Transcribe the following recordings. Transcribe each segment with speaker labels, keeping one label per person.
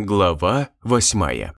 Speaker 1: Глава 8.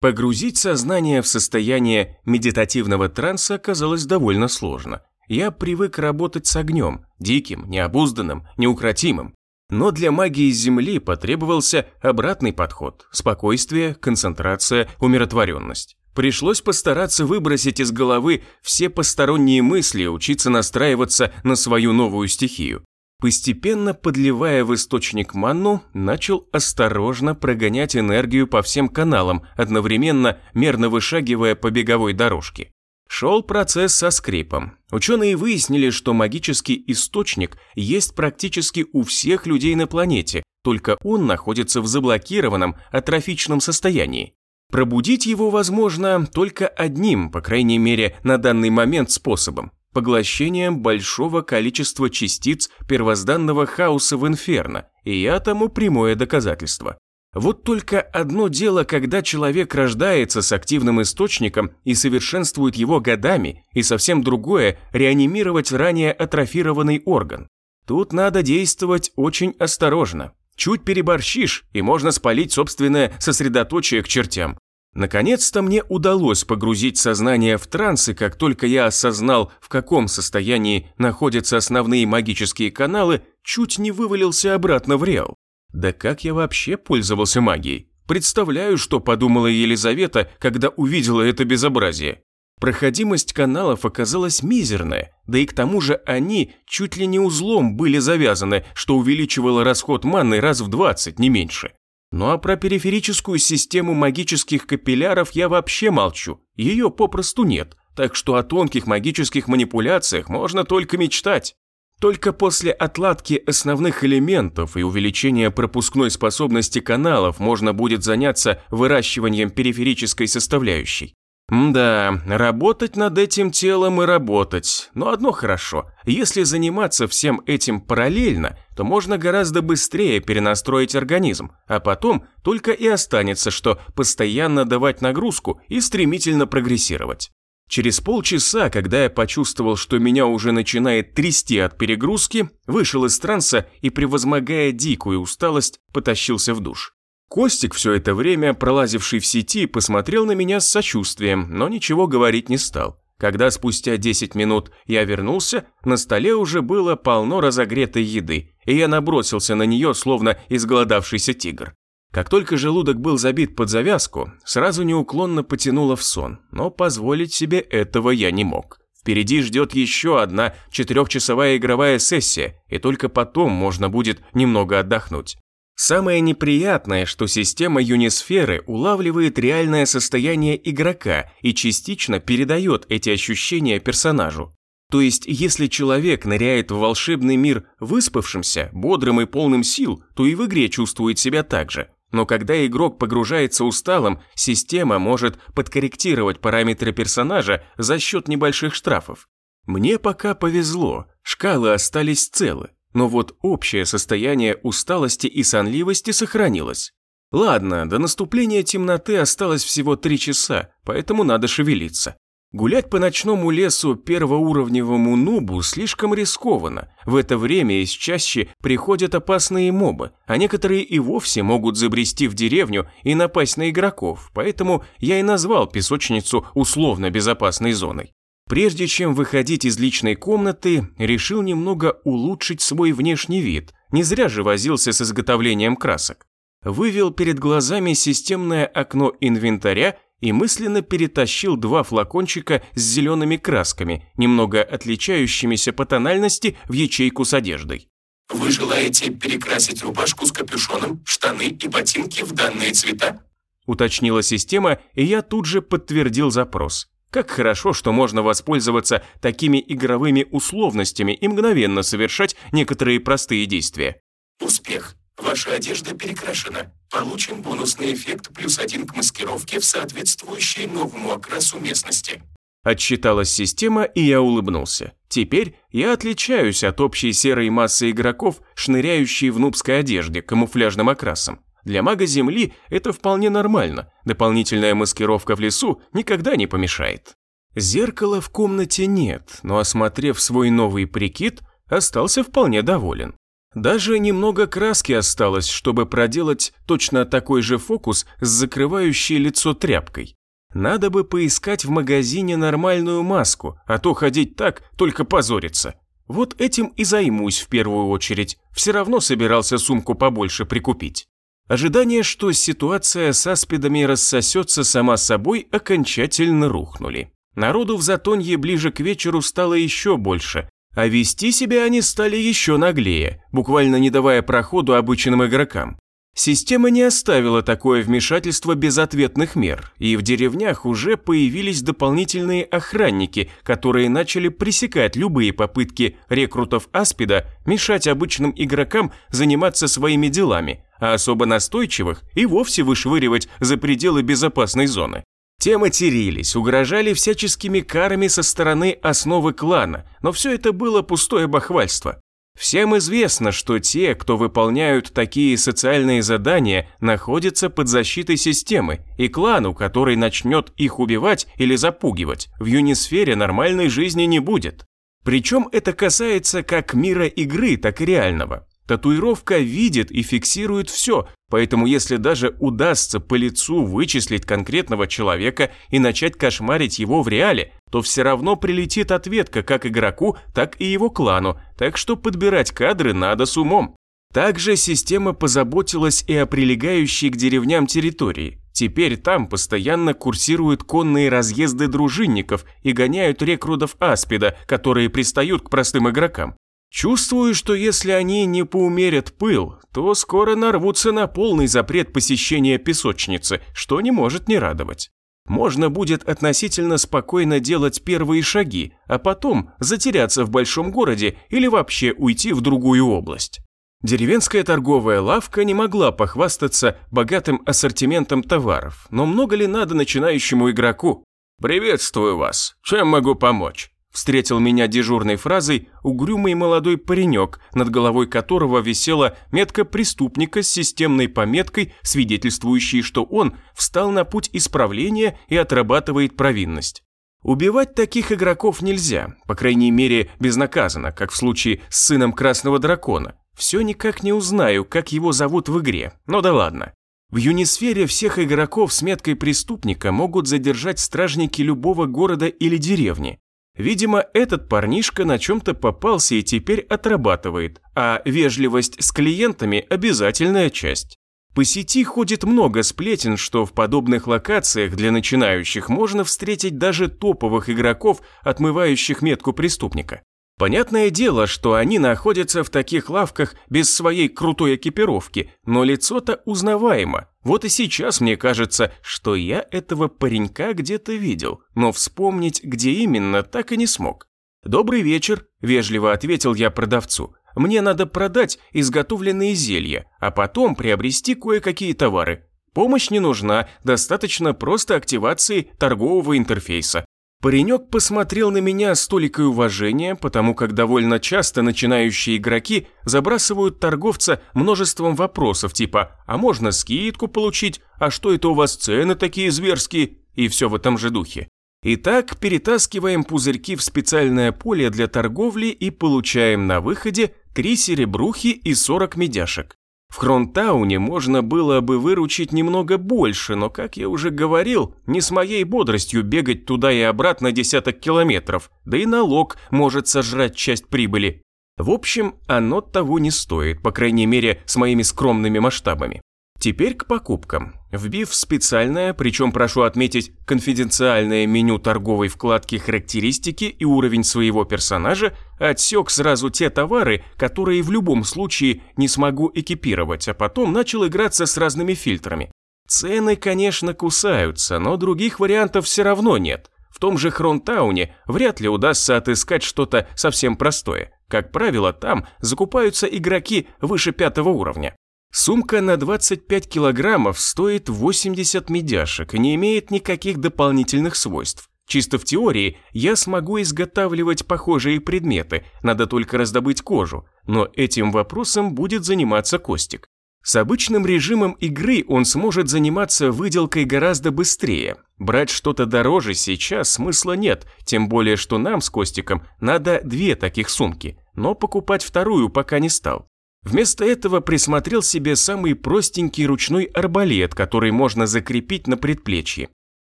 Speaker 1: Погрузить сознание в состояние медитативного транса оказалось довольно сложно. Я привык работать с огнем, диким, необузданным, неукротимым. Но для магии Земли потребовался обратный подход – спокойствие, концентрация, умиротворенность. Пришлось постараться выбросить из головы все посторонние мысли и учиться настраиваться на свою новую стихию. Постепенно подливая в источник манну, начал осторожно прогонять энергию по всем каналам, одновременно мерно вышагивая по беговой дорожке. Шел процесс со скрипом. Ученые выяснили, что магический источник есть практически у всех людей на планете, только он находится в заблокированном, атрофичном состоянии. Пробудить его возможно только одним, по крайней мере, на данный момент способом поглощением большого количества частиц первозданного хаоса в инферно, и я тому прямое доказательство. Вот только одно дело, когда человек рождается с активным источником и совершенствует его годами, и совсем другое – реанимировать ранее атрофированный орган. Тут надо действовать очень осторожно. Чуть переборщишь, и можно спалить собственное сосредоточие к чертям. Наконец-то мне удалось погрузить сознание в транс, и как только я осознал, в каком состоянии находятся основные магические каналы, чуть не вывалился обратно в реал. Да как я вообще пользовался магией? Представляю, что подумала Елизавета, когда увидела это безобразие. Проходимость каналов оказалась мизерная, да и к тому же они чуть ли не узлом были завязаны, что увеличивало расход манны раз в 20, не меньше. Ну а про периферическую систему магических капилляров я вообще молчу, ее попросту нет, так что о тонких магических манипуляциях можно только мечтать. Только после отладки основных элементов и увеличения пропускной способности каналов можно будет заняться выращиванием периферической составляющей. Да, работать над этим телом и работать. Но одно хорошо. Если заниматься всем этим параллельно, то можно гораздо быстрее перенастроить организм, а потом только и останется, что постоянно давать нагрузку и стремительно прогрессировать. Через полчаса, когда я почувствовал, что меня уже начинает трясти от перегрузки, вышел из транса и, превозмогая дикую усталость, потащился в душ. Костик, все это время пролазивший в сети, посмотрел на меня с сочувствием, но ничего говорить не стал. Когда спустя 10 минут я вернулся, на столе уже было полно разогретой еды, и я набросился на нее, словно изголодавшийся тигр. Как только желудок был забит под завязку, сразу неуклонно потянуло в сон, но позволить себе этого я не мог. Впереди ждет еще одна четырехчасовая игровая сессия, и только потом можно будет немного отдохнуть. Самое неприятное, что система Юнисферы улавливает реальное состояние игрока и частично передает эти ощущения персонажу. То есть, если человек ныряет в волшебный мир выспавшимся, бодрым и полным сил, то и в игре чувствует себя так же. Но когда игрок погружается усталым, система может подкорректировать параметры персонажа за счет небольших штрафов. Мне пока повезло, шкалы остались целы но вот общее состояние усталости и сонливости сохранилось. Ладно, до наступления темноты осталось всего три часа, поэтому надо шевелиться. Гулять по ночному лесу первоуровневому нубу слишком рискованно. В это время из чаще приходят опасные мобы, а некоторые и вовсе могут забрести в деревню и напасть на игроков, поэтому я и назвал песочницу условно безопасной зоной. Прежде чем выходить из личной комнаты, решил немного улучшить свой внешний вид. Не зря же возился с изготовлением красок. Вывел перед глазами системное окно инвентаря и мысленно перетащил два флакончика с зелеными красками, немного отличающимися по тональности в ячейку с одеждой.
Speaker 2: Вы желаете перекрасить рубашку с капюшоном, штаны и ботинки в данные цвета?
Speaker 1: Уточнила система, и я тут же подтвердил запрос. Как хорошо, что можно воспользоваться такими игровыми условностями и мгновенно совершать некоторые простые действия.
Speaker 2: Успех. Ваша одежда перекрашена. Получен бонусный эффект плюс один к маскировке в соответствующей новому окрасу местности.
Speaker 1: Отсчиталась система, и я улыбнулся. Теперь я отличаюсь от общей серой массы игроков, шныряющей в нубской одежде камуфляжным окрасом. Для мага Земли это вполне нормально. Дополнительная маскировка в лесу никогда не помешает. Зеркала в комнате нет, но осмотрев свой новый прикид, остался вполне доволен. Даже немного краски осталось, чтобы проделать точно такой же фокус с закрывающей лицо тряпкой. Надо бы поискать в магазине нормальную маску, а то ходить так только позориться. Вот этим и займусь в первую очередь. Все равно собирался сумку побольше прикупить. Ожидания, что ситуация с аспидами рассосется сама собой, окончательно рухнули. Народу в Затонье ближе к вечеру стало еще больше, а вести себя они стали еще наглее, буквально не давая проходу обычным игрокам. Система не оставила такое вмешательство без ответных мер, и в деревнях уже появились дополнительные охранники, которые начали пресекать любые попытки рекрутов Аспида мешать обычным игрокам заниматься своими делами, а особо настойчивых и вовсе вышвыривать за пределы безопасной зоны. Те матерились, угрожали всяческими карами со стороны основы клана, но все это было пустое бахвальство. Всем известно, что те, кто выполняют такие социальные задания, находятся под защитой системы, и клану, который начнет их убивать или запугивать, в юнисфере нормальной жизни не будет. Причем это касается как мира игры, так и реального. Татуировка видит и фиксирует все, поэтому если даже удастся по лицу вычислить конкретного человека и начать кошмарить его в реале, то все равно прилетит ответка как игроку, так и его клану, так что подбирать кадры надо с умом. Также система позаботилась и о прилегающей к деревням территории. Теперь там постоянно курсируют конные разъезды дружинников и гоняют рекрутов Аспида, которые пристают к простым игрокам. Чувствую, что если они не поумерят пыл, то скоро нарвутся на полный запрет посещения песочницы, что не может не радовать. Можно будет относительно спокойно делать первые шаги, а потом затеряться в большом городе или вообще уйти в другую область. Деревенская торговая лавка не могла похвастаться богатым ассортиментом товаров, но много ли надо начинающему игроку? «Приветствую вас. Чем могу помочь?» Встретил меня дежурной фразой угрюмый молодой паренек, над головой которого висела метка преступника с системной пометкой, свидетельствующей, что он встал на путь исправления и отрабатывает провинность. Убивать таких игроков нельзя, по крайней мере безнаказанно, как в случае с сыном Красного Дракона. Все никак не узнаю, как его зовут в игре, но да ладно. В Юнисфере всех игроков с меткой преступника могут задержать стражники любого города или деревни. Видимо, этот парнишка на чем-то попался и теперь отрабатывает, а вежливость с клиентами – обязательная часть. По сети ходит много сплетен, что в подобных локациях для начинающих можно встретить даже топовых игроков, отмывающих метку преступника. Понятное дело, что они находятся в таких лавках без своей крутой экипировки, но лицо-то узнаваемо. Вот и сейчас мне кажется, что я этого паренька где-то видел, но вспомнить, где именно, так и не смог. «Добрый вечер», – вежливо ответил я продавцу. «Мне надо продать изготовленные зелья, а потом приобрести кое-какие товары. Помощь не нужна, достаточно просто активации торгового интерфейса. Паренек посмотрел на меня с толикой уважения, потому как довольно часто начинающие игроки забрасывают торговца множеством вопросов типа «А можно скидку получить? А что это у вас цены такие зверские?» и все в этом же духе. Итак, перетаскиваем пузырьки в специальное поле для торговли и получаем на выходе 3 серебрухи и 40 медяшек. В Хронтауне можно было бы выручить немного больше, но, как я уже говорил, не с моей бодростью бегать туда и обратно десяток километров, да и налог может сожрать часть прибыли. В общем, оно того не стоит, по крайней мере, с моими скромными масштабами. Теперь к покупкам. Вбив специальное, причем прошу отметить конфиденциальное меню торговой вкладки характеристики и уровень своего персонажа, отсек сразу те товары, которые в любом случае не смогу экипировать, а потом начал играться с разными фильтрами. Цены, конечно, кусаются, но других вариантов все равно нет. В том же Хронтауне вряд ли удастся отыскать что-то совсем простое. Как правило, там закупаются игроки выше пятого уровня. Сумка на 25 килограммов стоит 80 медяшек и не имеет никаких дополнительных свойств. Чисто в теории я смогу изготавливать похожие предметы, надо только раздобыть кожу, но этим вопросом будет заниматься Костик. С обычным режимом игры он сможет заниматься выделкой гораздо быстрее. Брать что-то дороже сейчас смысла нет, тем более что нам с Костиком надо две таких сумки, но покупать вторую пока не стал. Вместо этого присмотрел себе самый простенький ручной арбалет, который можно закрепить на предплечье.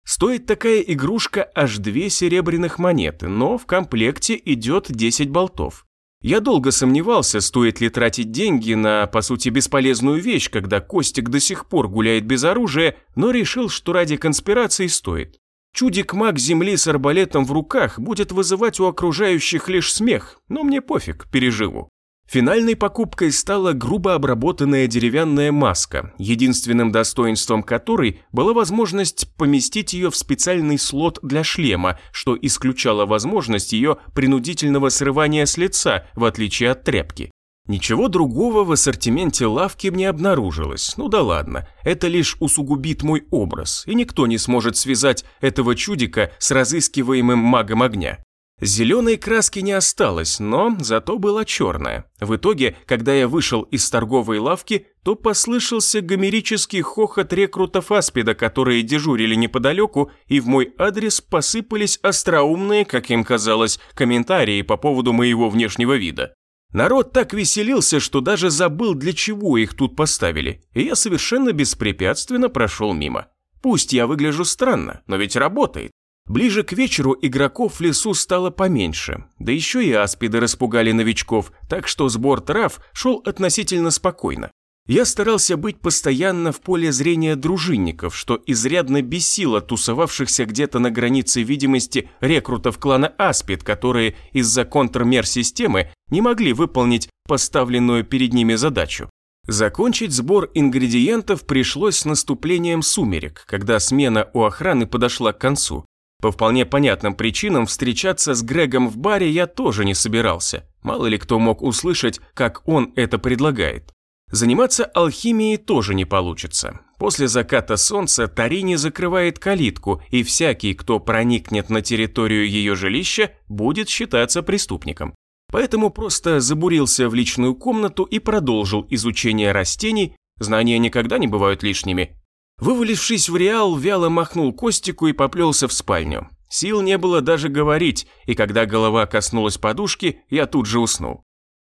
Speaker 1: Стоит такая игрушка аж две серебряных монеты, но в комплекте идет 10 болтов. Я долго сомневался, стоит ли тратить деньги на, по сути, бесполезную вещь, когда Костик до сих пор гуляет без оружия, но решил, что ради конспирации стоит. Чудик-маг земли с арбалетом в руках будет вызывать у окружающих лишь смех, но мне пофиг, переживу. Финальной покупкой стала грубо обработанная деревянная маска, единственным достоинством которой была возможность поместить ее в специальный слот для шлема, что исключало возможность ее принудительного срывания с лица, в отличие от тряпки. Ничего другого в ассортименте лавки не обнаружилось. Ну да ладно, это лишь усугубит мой образ, и никто не сможет связать этого чудика с разыскиваемым магом огня. Зеленой краски не осталось, но зато была черная. В итоге, когда я вышел из торговой лавки, то послышался гомерический хохот рекрутов Аспида, которые дежурили неподалеку, и в мой адрес посыпались остроумные, как им казалось, комментарии по поводу моего внешнего вида. Народ так веселился, что даже забыл, для чего их тут поставили, и я совершенно беспрепятственно прошел мимо. Пусть я выгляжу странно, но ведь работает. Ближе к вечеру игроков в лесу стало поменьше, да еще и аспиды распугали новичков, так что сбор трав шел относительно спокойно. Я старался быть постоянно в поле зрения дружинников, что изрядно бесило тусовавшихся где-то на границе видимости рекрутов клана Аспид, которые из-за контрмер-системы не могли выполнить поставленную перед ними задачу. Закончить сбор ингредиентов пришлось с наступлением сумерек, когда смена у охраны подошла к концу. По вполне понятным причинам встречаться с Грегом в баре я тоже не собирался. Мало ли кто мог услышать, как он это предлагает. Заниматься алхимией тоже не получится. После заката солнца Тарини закрывает калитку, и всякий, кто проникнет на территорию ее жилища, будет считаться преступником. Поэтому просто забурился в личную комнату и продолжил изучение растений, знания никогда не бывают лишними, Вывалившись в реал, вяло махнул Костику и поплелся в спальню. Сил не было даже говорить, и когда голова коснулась подушки, я тут же уснул.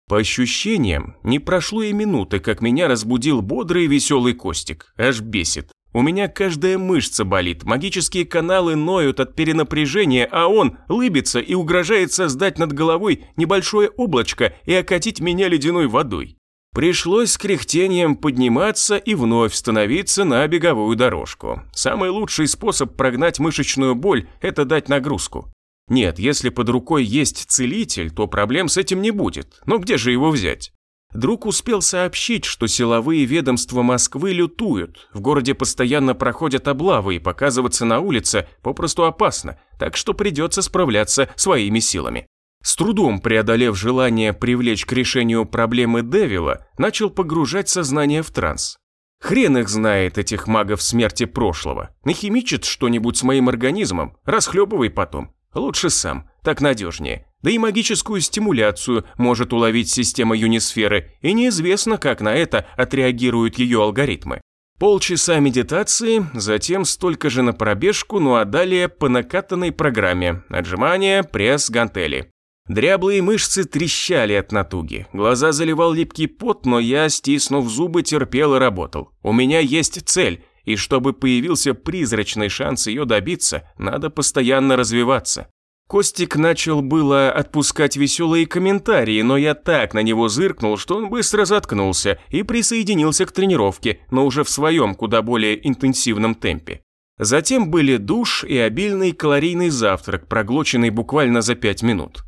Speaker 1: По ощущениям, не прошло и минуты, как меня разбудил бодрый и веселый Костик. Аж бесит. У меня каждая мышца болит, магические каналы ноют от перенапряжения, а он лыбится и угрожает создать над головой небольшое облачко и окатить меня ледяной водой. Пришлось с кряхтением подниматься и вновь становиться на беговую дорожку. Самый лучший способ прогнать мышечную боль – это дать нагрузку. Нет, если под рукой есть целитель, то проблем с этим не будет. Но где же его взять? Друг успел сообщить, что силовые ведомства Москвы лютуют. В городе постоянно проходят облавы и показываться на улице попросту опасно, так что придется справляться своими силами. С трудом преодолев желание привлечь к решению проблемы Девила, начал погружать сознание в транс. Хрен их знает, этих магов смерти прошлого. Нахимичит что-нибудь с моим организмом, расхлебывай потом. Лучше сам, так надежнее. Да и магическую стимуляцию может уловить система юнисферы, и неизвестно, как на это отреагируют ее алгоритмы. Полчаса медитации, затем столько же на пробежку, ну а далее по накатанной программе. Отжимания, пресс, гантели. Дряблые мышцы трещали от натуги, глаза заливал липкий пот, но я, стиснув зубы, терпел и работал. У меня есть цель, и чтобы появился призрачный шанс ее добиться, надо постоянно развиваться. Костик начал было отпускать веселые комментарии, но я так на него зыркнул, что он быстро заткнулся и присоединился к тренировке, но уже в своем куда более интенсивном темпе. Затем были душ и обильный калорийный завтрак, проглоченный буквально за пять минут.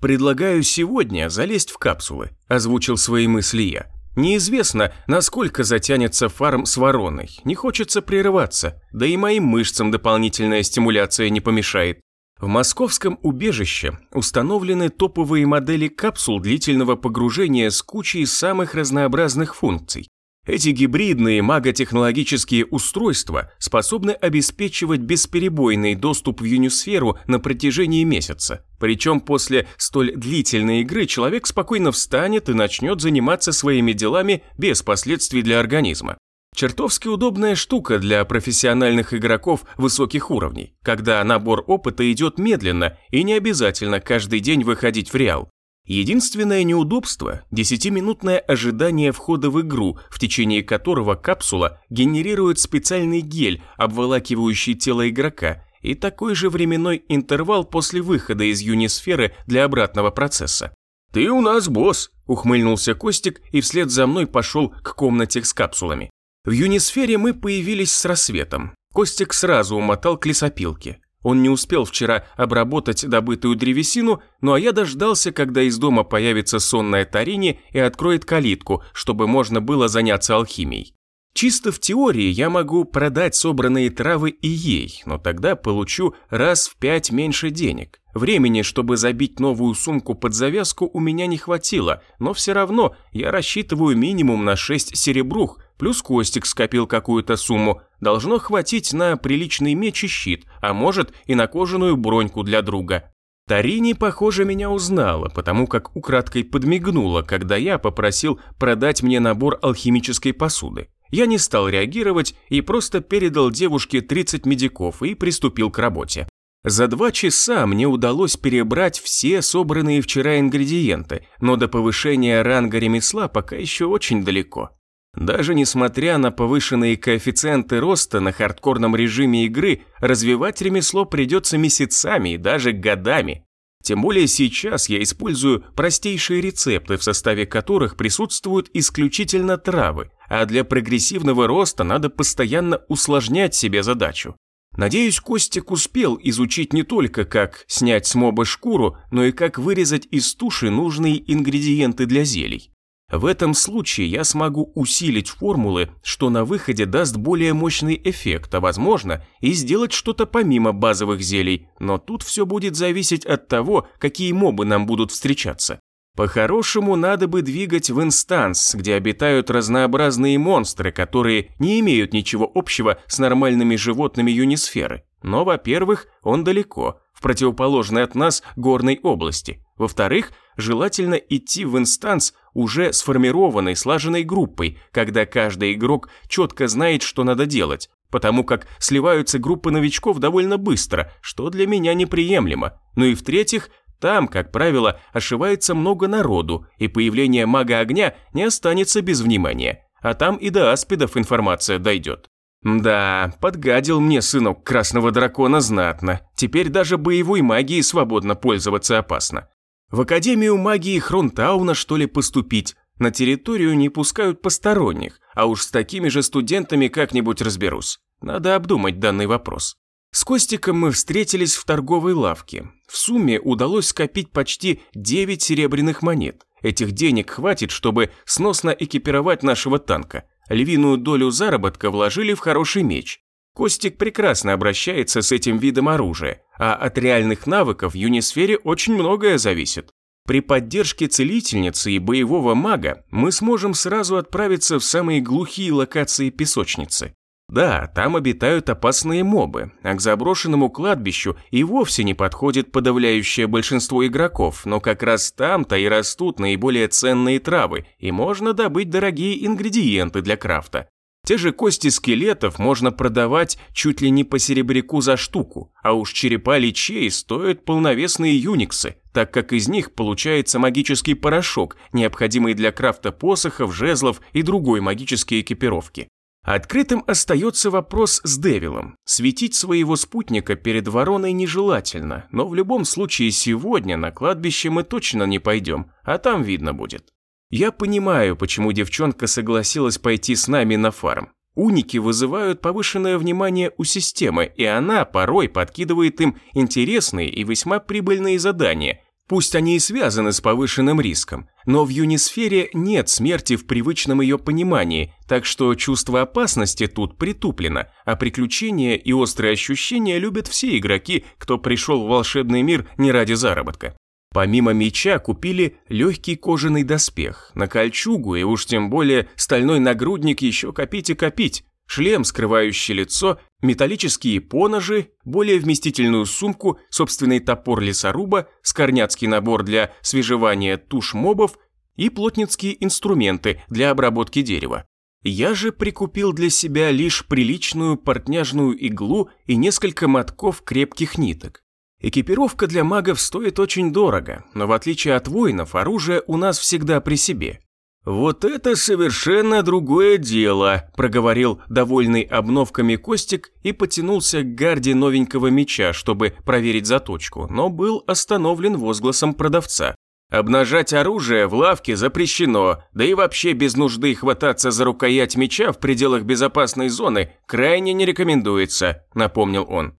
Speaker 1: «Предлагаю сегодня залезть в капсулы», – озвучил свои мысли я. «Неизвестно, насколько затянется фарм с вороной, не хочется прерываться, да и моим мышцам дополнительная стимуляция не помешает. В московском убежище установлены топовые модели капсул длительного погружения с кучей самых разнообразных функций. Эти гибридные маготехнологические устройства способны обеспечивать бесперебойный доступ в юнисферу на протяжении месяца. Причем после столь длительной игры человек спокойно встанет и начнет заниматься своими делами без последствий для организма. Чертовски удобная штука для профессиональных игроков высоких уровней, когда набор опыта идет медленно и не обязательно каждый день выходить в реал. Единственное неудобство – десятиминутное ожидание входа в игру, в течение которого капсула генерирует специальный гель, обволакивающий тело игрока, и такой же временной интервал после выхода из юнисферы для обратного процесса. «Ты у нас босс», – ухмыльнулся Костик и вслед за мной пошел к комнате с капсулами. В юнисфере мы появились с рассветом. Костик сразу умотал к лесопилке. Он не успел вчера обработать добытую древесину, ну а я дождался, когда из дома появится сонная Тарини и откроет калитку, чтобы можно было заняться алхимией. Чисто в теории я могу продать собранные травы и ей, но тогда получу раз в пять меньше денег. Времени, чтобы забить новую сумку под завязку, у меня не хватило, но все равно я рассчитываю минимум на 6 серебрух, плюс Костик скопил какую-то сумму. Должно хватить на приличный меч и щит, а может и на кожаную броньку для друга. Тарини, похоже, меня узнала, потому как украдкой подмигнула, когда я попросил продать мне набор алхимической посуды. Я не стал реагировать и просто передал девушке 30 медиков и приступил к работе. За два часа мне удалось перебрать все собранные вчера ингредиенты, но до повышения ранга ремесла пока еще очень далеко. Даже несмотря на повышенные коэффициенты роста на хардкорном режиме игры, развивать ремесло придется месяцами и даже годами. Тем более сейчас я использую простейшие рецепты, в составе которых присутствуют исключительно травы, а для прогрессивного роста надо постоянно усложнять себе задачу. Надеюсь, Костик успел изучить не только, как снять с моба шкуру, но и как вырезать из туши нужные ингредиенты для зелий. В этом случае я смогу усилить формулы, что на выходе даст более мощный эффект, а возможно и сделать что-то помимо базовых зелий, но тут все будет зависеть от того, какие мобы нам будут встречаться. По-хорошему, надо бы двигать в инстанс, где обитают разнообразные монстры, которые не имеют ничего общего с нормальными животными юнисферы. Но, во-первых, он далеко, в противоположной от нас горной области. Во-вторых, желательно идти в инстанс уже сформированной, слаженной группой, когда каждый игрок четко знает, что надо делать, потому как сливаются группы новичков довольно быстро, что для меня неприемлемо. Ну и в-третьих, там, как правило, ошивается много народу, и появление мага огня не останется без внимания, а там и до аспидов информация дойдет. Да, подгадил мне сынок красного дракона знатно. Теперь даже боевой магией свободно пользоваться опасно. В Академию магии Хронтауна что ли поступить? На территорию не пускают посторонних, а уж с такими же студентами как-нибудь разберусь. Надо обдумать данный вопрос. С Костиком мы встретились в торговой лавке. В сумме удалось скопить почти 9 серебряных монет. Этих денег хватит, чтобы сносно экипировать нашего танка. Львиную долю заработка вложили в хороший меч. Костик прекрасно обращается с этим видом оружия, а от реальных навыков в юнисфере очень многое зависит. При поддержке целительницы и боевого мага мы сможем сразу отправиться в самые глухие локации песочницы. Да, там обитают опасные мобы, а к заброшенному кладбищу и вовсе не подходит подавляющее большинство игроков, но как раз там-то и растут наиболее ценные травы, и можно добыть дорогие ингредиенты для крафта. Те же кости скелетов можно продавать чуть ли не по серебряку за штуку, а уж черепа личей стоят полновесные юниксы, так как из них получается магический порошок, необходимый для крафта посохов, жезлов и другой магической экипировки. Открытым остается вопрос с Девилом. Светить своего спутника перед вороной нежелательно, но в любом случае сегодня на кладбище мы точно не пойдем, а там видно будет. Я понимаю, почему девчонка согласилась пойти с нами на фарм. Уники вызывают повышенное внимание у системы, и она порой подкидывает им интересные и весьма прибыльные задания – Пусть они и связаны с повышенным риском, но в юнисфере нет смерти в привычном ее понимании, так что чувство опасности тут притуплено, а приключения и острые ощущения любят все игроки, кто пришел в волшебный мир не ради заработка. Помимо меча купили легкий кожаный доспех, на кольчугу и уж тем более стальной нагрудник еще копить и копить, шлем, скрывающий лицо, металлические поножи, более вместительную сумку, собственный топор лесоруба, скорняцкий набор для свежевания туш мобов и плотницкие инструменты для обработки дерева. Я же прикупил для себя лишь приличную портняжную иглу и несколько мотков крепких ниток. Экипировка для магов стоит очень дорого, но в отличие от воинов, оружие у нас всегда при себе. «Вот это совершенно другое дело», – проговорил довольный обновками Костик и потянулся к гарде новенького меча, чтобы проверить заточку, но был остановлен возгласом продавца. «Обнажать оружие в лавке запрещено, да и вообще без нужды хвататься за рукоять меча в пределах безопасной зоны крайне не рекомендуется», – напомнил он.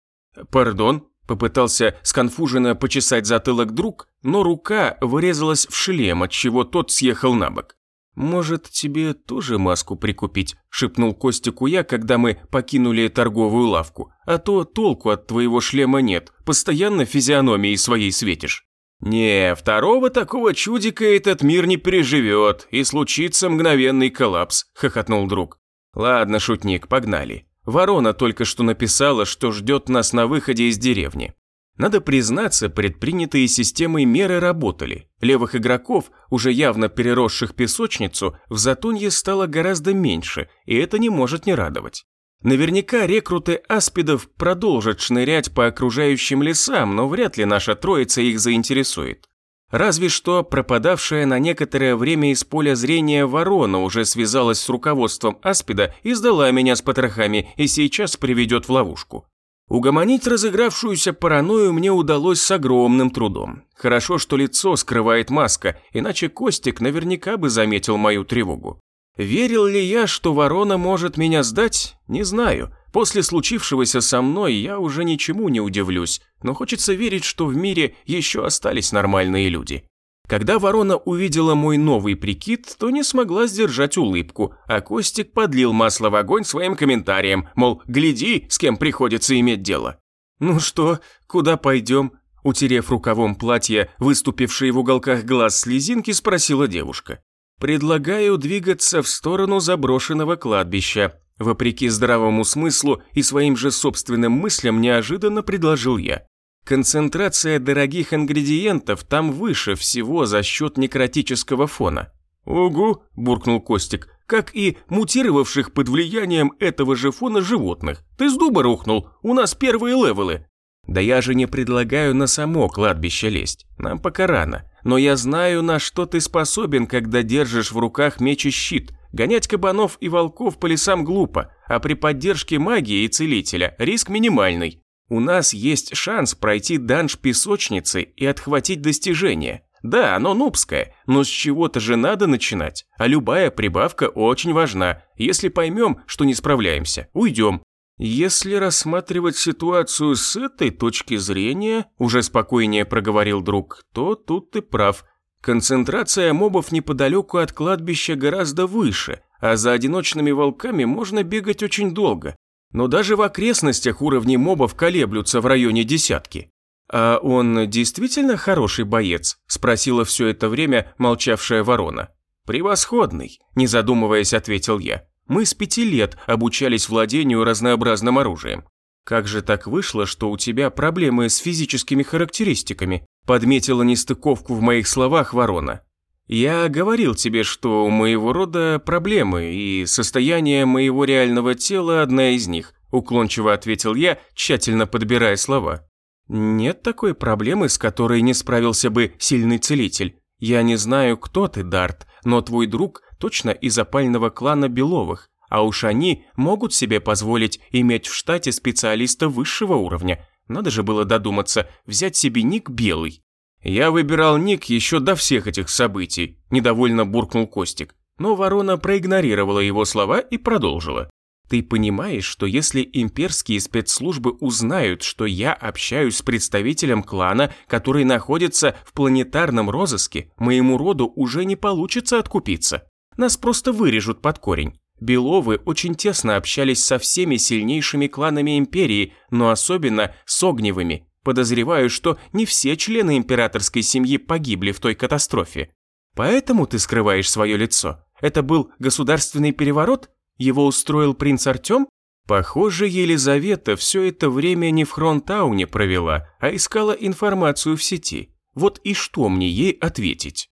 Speaker 1: «Пардон», – попытался сконфуженно почесать затылок друг, но рука вырезалась в шлем, от чего тот съехал на бок. «Может, тебе тоже маску прикупить?» – шепнул Костику я, когда мы покинули торговую лавку. «А то толку от твоего шлема нет, постоянно физиономией своей светишь». «Не, второго такого чудика этот мир не переживет, и случится мгновенный коллапс», – хохотнул друг. «Ладно, шутник, погнали. Ворона только что написала, что ждет нас на выходе из деревни. Надо признаться, предпринятые системой меры работали. Левых игроков, уже явно переросших песочницу, в Затонье стало гораздо меньше, и это не может не радовать. Наверняка рекруты аспидов продолжат шнырять по окружающим лесам, но вряд ли наша троица их заинтересует. Разве что пропадавшая на некоторое время из поля зрения ворона уже связалась с руководством аспида и сдала меня с потрохами и сейчас приведет в ловушку. Угомонить разыгравшуюся паранойю мне удалось с огромным трудом. Хорошо, что лицо скрывает маска, иначе Костик наверняка бы заметил мою тревогу. Верил ли я, что ворона может меня сдать? Не знаю. После случившегося со мной я уже ничему не удивлюсь, но хочется верить, что в мире еще остались нормальные люди. Когда ворона увидела мой новый прикид, то не смогла сдержать улыбку, а Костик подлил масло в огонь своим комментарием, мол, гляди, с кем приходится иметь дело. «Ну что, куда пойдем?» Утерев рукавом платья, выступившие в уголках глаз слезинки, спросила девушка. «Предлагаю двигаться в сторону заброшенного кладбища», вопреки здравому смыслу и своим же собственным мыслям неожиданно предложил я. Концентрация дорогих ингредиентов там выше всего за счет некротического фона. «Угу», – буркнул Костик, – «как и мутировавших под влиянием этого же фона животных. Ты с дуба рухнул, у нас первые левелы». «Да я же не предлагаю на само кладбище лезть, нам пока рано. Но я знаю, на что ты способен, когда держишь в руках меч и щит. Гонять кабанов и волков по лесам глупо, а при поддержке магии и целителя риск минимальный. У нас есть шанс пройти данж песочницы и отхватить достижение. Да, оно нубское, но с чего-то же надо начинать. А любая прибавка очень важна. Если поймем, что не справляемся, уйдем. Если рассматривать ситуацию с этой точки зрения, уже спокойнее проговорил друг, то тут ты прав. Концентрация мобов неподалеку от кладбища гораздо выше, а за одиночными волками можно бегать очень долго. Но даже в окрестностях уровни мобов колеблются в районе десятки. «А он действительно хороший боец?» – спросила все это время молчавшая ворона. «Превосходный», – не задумываясь, ответил я. «Мы с пяти лет обучались владению разнообразным оружием. Как же так вышло, что у тебя проблемы с физическими характеристиками?» – подметила нестыковку в моих словах ворона. «Я говорил тебе, что у моего рода проблемы, и состояние моего реального тела одна из них», уклончиво ответил я, тщательно подбирая слова. «Нет такой проблемы, с которой не справился бы сильный целитель. Я не знаю, кто ты, Дарт, но твой друг точно из опального клана Беловых, а уж они могут себе позволить иметь в штате специалиста высшего уровня. Надо же было додуматься, взять себе ник Белый. «Я выбирал ник еще до всех этих событий», – недовольно буркнул Костик. Но ворона проигнорировала его слова и продолжила. «Ты понимаешь, что если имперские спецслужбы узнают, что я общаюсь с представителем клана, который находится в планетарном розыске, моему роду уже не получится откупиться. Нас просто вырежут под корень. Беловы очень тесно общались со всеми сильнейшими кланами империи, но особенно с огневыми, Подозреваю, что не все члены императорской семьи погибли в той катастрофе. Поэтому ты скрываешь свое лицо. Это был государственный переворот? Его устроил принц Артем? Похоже, Елизавета все это время не в Хронтауне провела, а искала информацию в сети. Вот и что мне ей ответить?